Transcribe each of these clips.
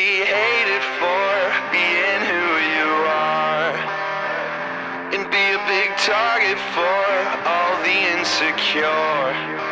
be hated for being who you are. And be a big target for all the insecure.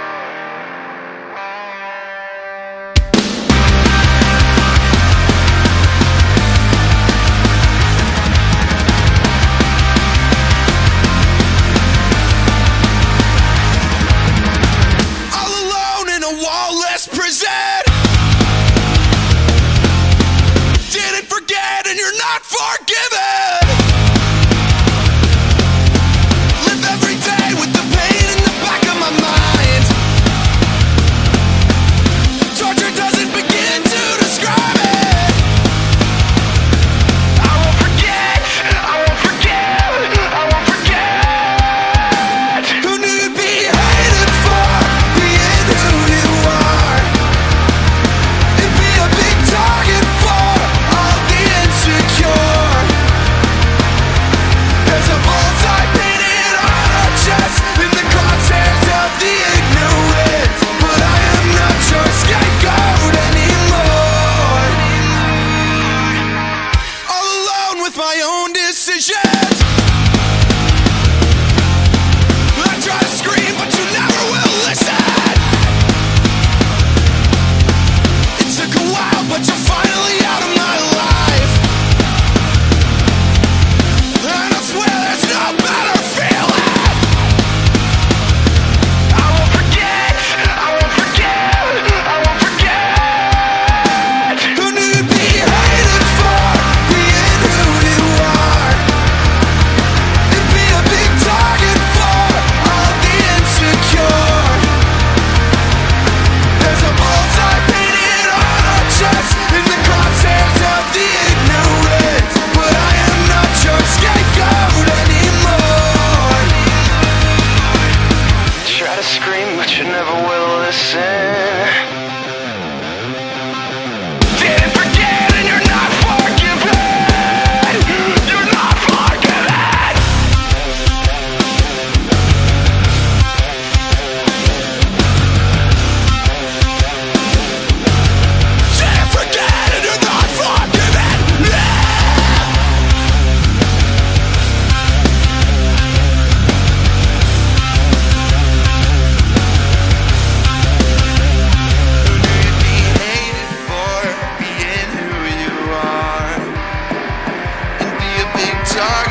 shark.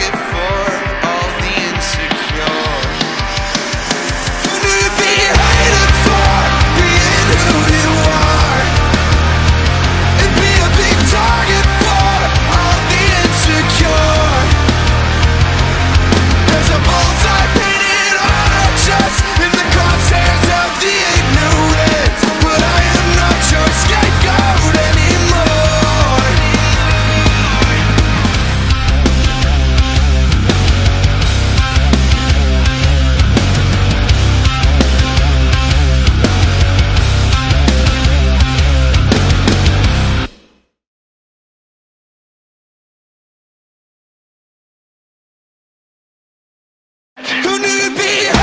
to be